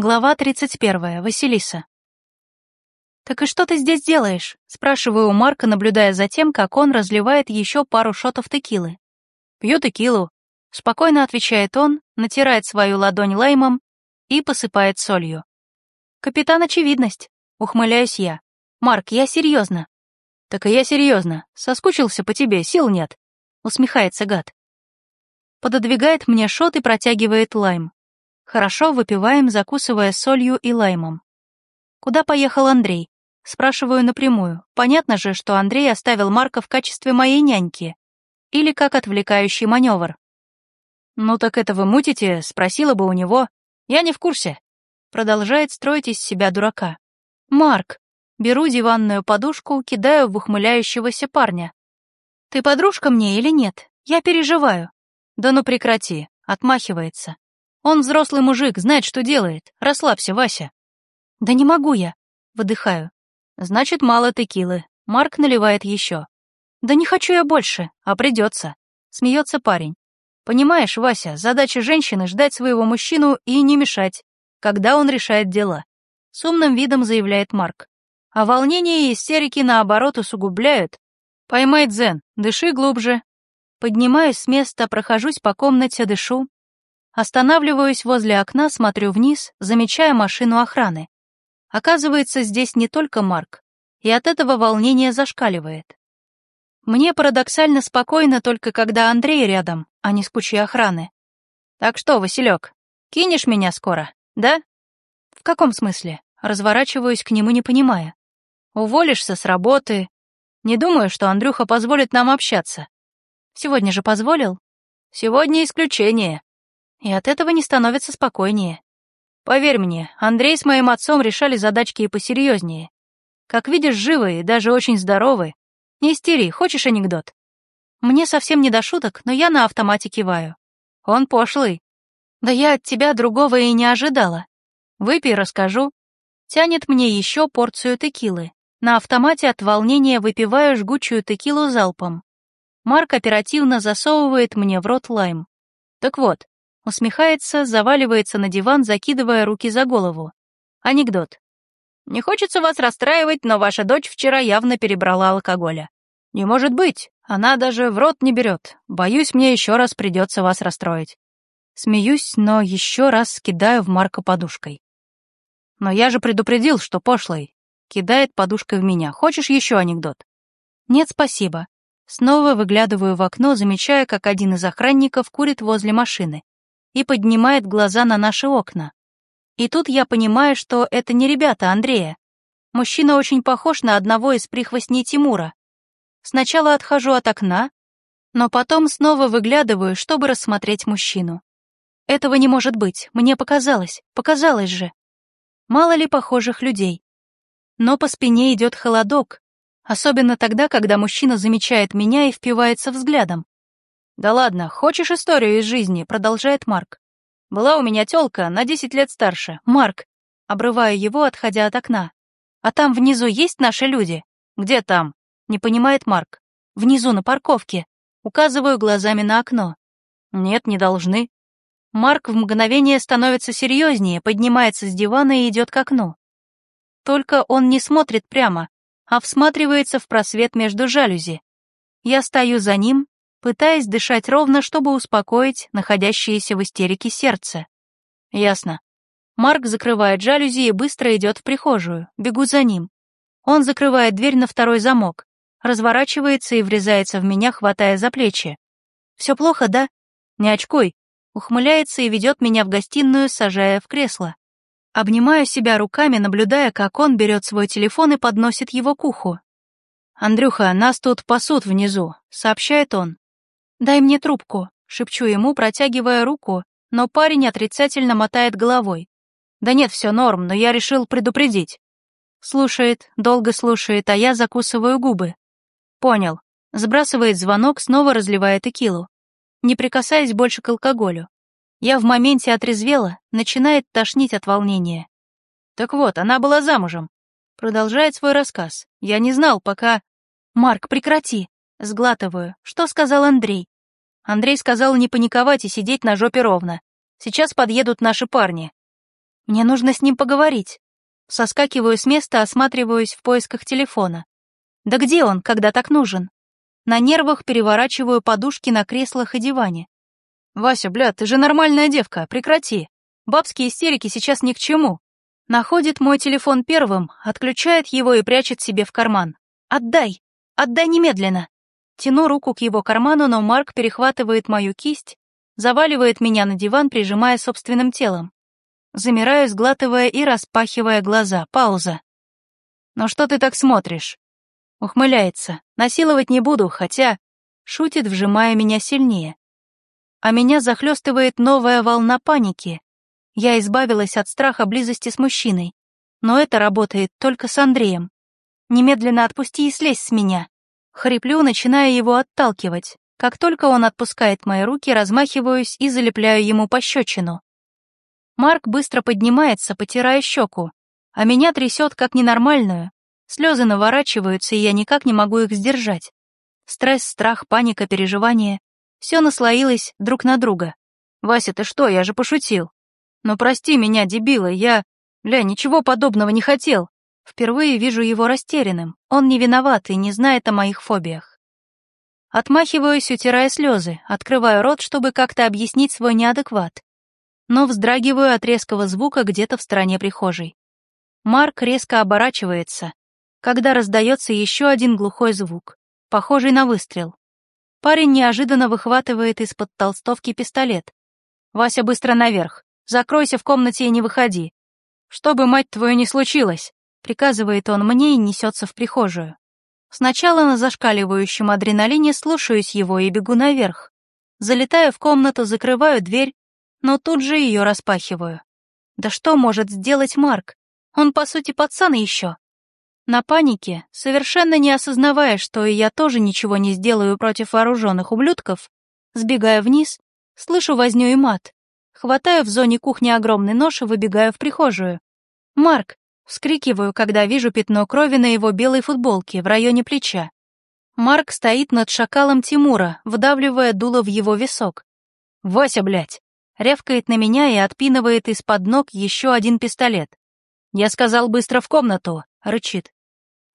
Глава 31. Василиса. «Так и что ты здесь делаешь?» — спрашиваю у Марка, наблюдая за тем, как он разливает еще пару шотов текилы. «Пью текилу», — спокойно отвечает он, натирает свою ладонь лаймом и посыпает солью. «Капитан Очевидность», — ухмыляюсь я. «Марк, я серьезно». «Так и я серьезно. Соскучился по тебе, сил нет», — усмехается гад. Пододвигает мне шот и протягивает лайм. Хорошо выпиваем, закусывая солью и лаймом. Куда поехал Андрей? Спрашиваю напрямую. Понятно же, что Андрей оставил Марка в качестве моей няньки. Или как отвлекающий маневр. «Ну так это вы мутите?» — спросила бы у него. «Я не в курсе». Продолжает строить из себя дурака. «Марк!» Беру диванную подушку, кидаю в ухмыляющегося парня. «Ты подружка мне или нет? Я переживаю». «Да ну прекрати», — отмахивается. Он взрослый мужик, знает, что делает. Расслабься, Вася. Да не могу я. Выдыхаю. Значит, мало текилы. Марк наливает еще. Да не хочу я больше, а придется. Смеется парень. Понимаешь, Вася, задача женщины ждать своего мужчину и не мешать, когда он решает дела. С умным видом заявляет Марк. А волнение и истерики наоборот усугубляют. Поймай дзен, дыши глубже. Поднимаюсь с места, прохожусь по комнате, дышу, Останавливаюсь возле окна, смотрю вниз, замечая машину охраны. Оказывается, здесь не только Марк, и от этого волнение зашкаливает. Мне парадоксально спокойно только когда Андрей рядом, а не с кучей охраны. Так что, Василек, кинешь меня скоро, да? В каком смысле? Разворачиваюсь к нему, не понимая. Уволишься с работы. Не думаю, что Андрюха позволит нам общаться. Сегодня же позволил? Сегодня исключение. И от этого не становится спокойнее. Поверь мне, Андрей с моим отцом решали задачки и посерьезнее. Как видишь, живы и даже очень здоровы. Не истери, хочешь анекдот? Мне совсем не до шуток, но я на автомате киваю. Он пошлый. Да я от тебя другого и не ожидала. Выпей, расскажу. Тянет мне еще порцию текилы. На автомате от волнения выпиваю жгучую текилу залпом. Марк оперативно засовывает мне в рот лайм. Так вот, Усмехается, заваливается на диван, закидывая руки за голову. Анекдот. «Не хочется вас расстраивать, но ваша дочь вчера явно перебрала алкоголя. Не может быть, она даже в рот не берет. Боюсь, мне еще раз придется вас расстроить». Смеюсь, но еще раз кидаю в Марка подушкой. «Но я же предупредил, что пошлый». Кидает подушкой в меня. «Хочешь еще анекдот?» «Нет, спасибо». Снова выглядываю в окно, замечая, как один из охранников курит возле машины и поднимает глаза на наши окна. И тут я понимаю, что это не ребята Андрея. Мужчина очень похож на одного из прихвостней Тимура. Сначала отхожу от окна, но потом снова выглядываю, чтобы рассмотреть мужчину. Этого не может быть, мне показалось, показалось же. Мало ли похожих людей. Но по спине идет холодок, особенно тогда, когда мужчина замечает меня и впивается взглядом. «Да ладно, хочешь историю из жизни?» — продолжает Марк. «Была у меня тёлка на десять лет старше. Марк!» Обрываю его, отходя от окна. «А там внизу есть наши люди?» «Где там?» — не понимает Марк. «Внизу, на парковке». Указываю глазами на окно. «Нет, не должны». Марк в мгновение становится серьезнее, поднимается с дивана и идет к окну. Только он не смотрит прямо, а всматривается в просвет между жалюзи. Я стою за ним, пытаясь дышать ровно, чтобы успокоить находящееся в истерике сердце. Ясно. Марк закрывает жалюзи и быстро идет в прихожую, бегу за ним. Он закрывает дверь на второй замок, разворачивается и врезается в меня, хватая за плечи. «Все плохо, да?» «Не очкуй», ухмыляется и ведет меня в гостиную, сажая в кресло. Обнимаю себя руками, наблюдая, как он берет свой телефон и подносит его к уху. «Андрюха, нас тут пасут внизу», — сообщает он. «Дай мне трубку», — шепчу ему, протягивая руку, но парень отрицательно мотает головой. «Да нет, все норм, но я решил предупредить». Слушает, долго слушает, а я закусываю губы. Понял. Сбрасывает звонок, снова разливая текилу. Не прикасаясь больше к алкоголю. Я в моменте отрезвела, начинает тошнить от волнения. Так вот, она была замужем. Продолжает свой рассказ. Я не знал, пока... «Марк, прекрати!» Сглатываю. Что сказал Андрей? Андрей сказал не паниковать и сидеть на жопе ровно. Сейчас подъедут наши парни. Мне нужно с ним поговорить. Соскакиваю с места, осматриваюсь в поисках телефона. Да где он, когда так нужен? На нервах переворачиваю подушки на креслах и диване. «Вася, бля, ты же нормальная девка, прекрати. Бабские истерики сейчас ни к чему». Находит мой телефон первым, отключает его и прячет себе в карман. «Отдай! Отдай немедленно!» Тяну руку к его карману, но Марк перехватывает мою кисть, заваливает меня на диван, прижимая собственным телом. Замираю, сглатывая и распахивая глаза. Пауза. «Ну что ты так смотришь?» Ухмыляется. Насиловать не буду, хотя... Шутит, вжимая меня сильнее. А меня захлестывает новая волна паники. Я избавилась от страха близости с мужчиной. Но это работает только с Андреем. Немедленно отпусти и слезь с меня. Хриплю, начиная его отталкивать. Как только он отпускает мои руки, размахиваюсь и залепляю ему пощечину. Марк быстро поднимается, потирая щеку, а меня трясет как ненормальную. Слезы наворачиваются, и я никак не могу их сдержать. Стресс, страх, паника, переживания — все наслоилось друг на друга. «Вася, ты что, я же пошутил!» «Ну прости меня, дебила, я... Ля, ничего подобного не хотел!» Впервые вижу его растерянным. Он не виноват и не знает о моих фобиях. Отмахиваюсь, утирая слезы, открываю рот, чтобы как-то объяснить свой неадекват но вздрагиваю от резкого звука где-то в стороне прихожей. Марк резко оборачивается, когда раздается еще один глухой звук, похожий на выстрел. Парень неожиданно выхватывает из-под толстовки пистолет. «Вася, быстро наверх. Закройся в комнате и не выходи. Чтобы, мать твою, не случилось!» Приказывает он мне и несется в прихожую. Сначала на зашкаливающем адреналине слушаюсь его и бегу наверх. Залетаю в комнату, закрываю дверь но тут же ее распахиваю. Да что может сделать Марк? Он, по сути, пацан еще. На панике, совершенно не осознавая, что и я тоже ничего не сделаю против вооруженных ублюдков, сбегая вниз, слышу возню и мат. Хватаю в зоне кухни огромный нож и выбегаю в прихожую. «Марк!» — вскрикиваю, когда вижу пятно крови на его белой футболке в районе плеча. Марк стоит над шакалом Тимура, вдавливая дуло в его висок. «Вася, блядь!» рявкает на меня и отпинывает из-под ног еще один пистолет. «Я сказал быстро в комнату», — рычит.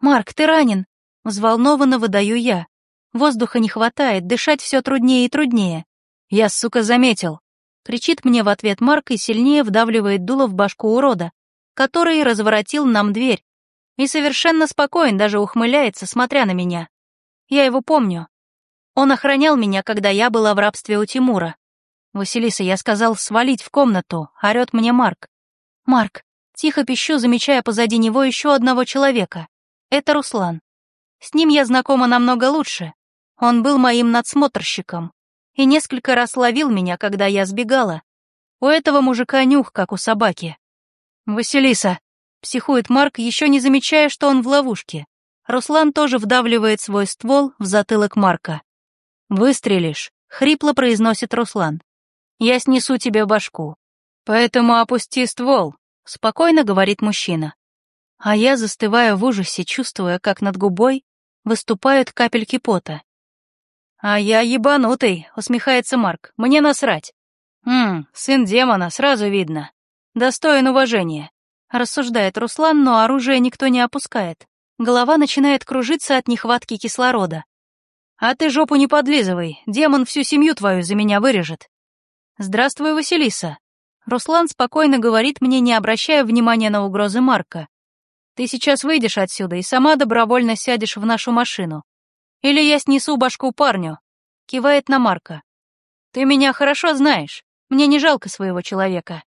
«Марк, ты ранен!» — взволнованно выдаю я. Воздуха не хватает, дышать все труднее и труднее. «Я, сука, заметил!» — кричит мне в ответ Марк и сильнее вдавливает дуло в башку урода, который разворотил нам дверь. И совершенно спокоен, даже ухмыляется, смотря на меня. Я его помню. Он охранял меня, когда я была в рабстве у Тимура. «Василиса, я сказал свалить в комнату», — орёт мне Марк. «Марк», — тихо пищу, замечая позади него еще одного человека. Это Руслан. С ним я знакома намного лучше. Он был моим надсмотрщиком и несколько раз ловил меня, когда я сбегала. У этого мужика нюх, как у собаки. «Василиса», — психует Марк, еще не замечая, что он в ловушке. Руслан тоже вдавливает свой ствол в затылок Марка. «Выстрелишь», — хрипло произносит Руслан я снесу тебе башку. Поэтому опусти ствол», — спокойно говорит мужчина. А я застываю в ужасе, чувствуя, как над губой выступают капельки пота. «А я ебанутый», — усмехается Марк, — «мне насрать». «Ммм, сын демона, сразу видно. Достоин уважения», — рассуждает Руслан, но оружие никто не опускает. Голова начинает кружиться от нехватки кислорода. «А ты жопу не подлизывай, демон всю семью твою за меня вырежет». «Здравствуй, Василиса». Руслан спокойно говорит мне, не обращая внимания на угрозы Марка. «Ты сейчас выйдешь отсюда и сама добровольно сядешь в нашу машину. Или я снесу башку парню», — кивает на Марка. «Ты меня хорошо знаешь, мне не жалко своего человека.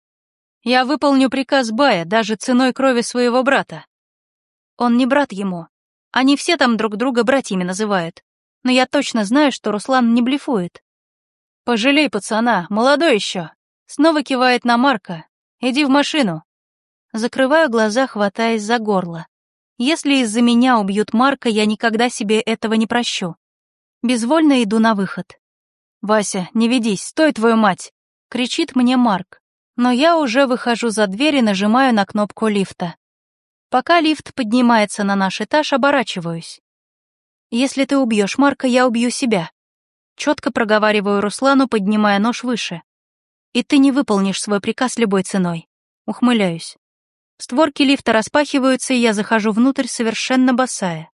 Я выполню приказ Бая даже ценой крови своего брата». Он не брат ему. Они все там друг друга братьями называют. Но я точно знаю, что Руслан не блефует. «Пожалей пацана, молодой еще!» Снова кивает на Марка. «Иди в машину!» Закрываю глаза, хватаясь за горло. Если из-за меня убьют Марка, я никогда себе этого не прощу. Безвольно иду на выход. «Вася, не ведись, стой, твою мать!» — кричит мне Марк. Но я уже выхожу за дверь и нажимаю на кнопку лифта. Пока лифт поднимается на наш этаж, оборачиваюсь. «Если ты убьешь Марка, я убью себя», Четко проговариваю Руслану, поднимая нож выше. И ты не выполнишь свой приказ любой ценой. Ухмыляюсь. Створки лифта распахиваются, и я захожу внутрь совершенно босая.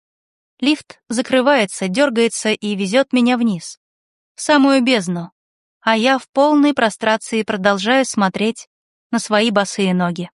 Лифт закрывается, дергается и везет меня вниз. В самую бездну. А я в полной прострации продолжаю смотреть на свои босые ноги.